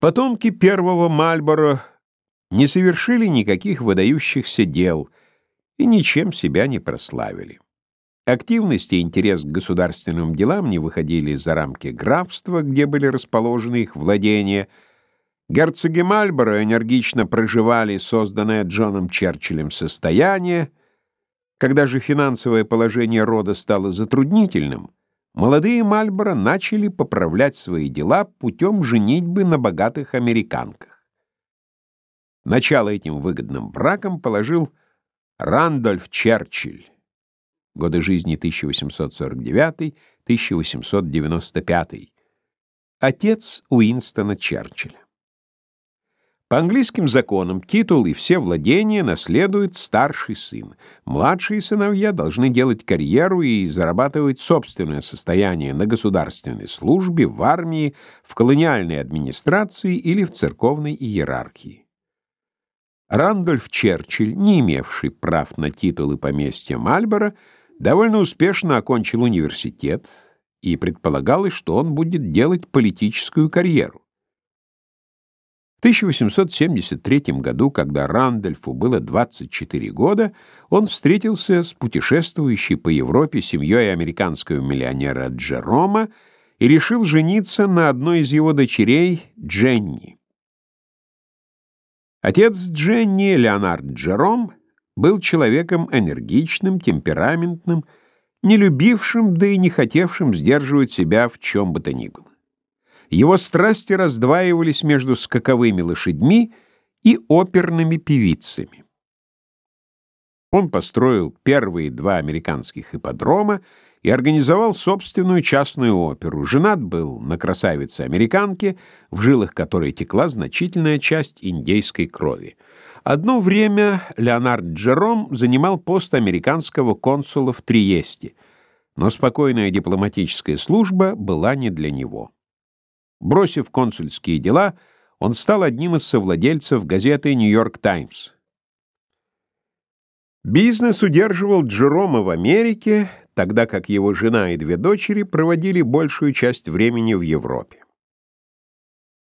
Потомки первого Мальборо не совершили никаких выдающихся дел и ничем себя не прославили. Активность и интерес к государственным делам не выходили за рамки графства, где были расположены их владения. Герцоги Мальборо энергично проживали созданное Джоном Черчиллем состояние. Когда же финансовое положение рода стало затруднительным, молодые Мальборо начали поправлять свои дела путем женитьбы на богатых американках. Начало этим выгодным браком положил Рандольф Черчилль годы жизни 1849-1895, отец Уинстона Черчилля. По английским законам титул и все владения наследует старший сын. Младшие сыновья должны делать карьеру и зарабатывать собственное состояние на государственной службе, в армии, в колониальной администрации или в церковной иерархии. Рандольф Черчилль, не имевший прав на титулы поместья Мальборо, довольно успешно окончил университет, и предполагалось, что он будет делать политическую карьеру. В 1873 году, когда Рандольфу было 24 года, он встретился с путешествующей по Европе семьей американского миллионера Джерома и решил жениться на одной из его дочерей, Дженни. Отец Дженни, Леонард Джером, был человеком энергичным, темпераментным, не любившим, да и не хотевшим сдерживать себя в чем бы то ни было. Его страсти раздваивались между скаковыми лошадьми и оперными певицами. Он построил первые два американских ипподрома и организовал собственную частную оперу. Женат был на красавице-американке, в жилах которой текла значительная часть индейской крови. Одно время Леонард Джером занимал пост американского консула в Триесте, но спокойная дипломатическая служба была не для него. Бросив консульские дела, он стал одним из совладельцев газеты «Нью-Йорк Таймс». Бизнес удерживал Джерома в Америке, тогда как его жена и две дочери проводили большую часть времени в Европе.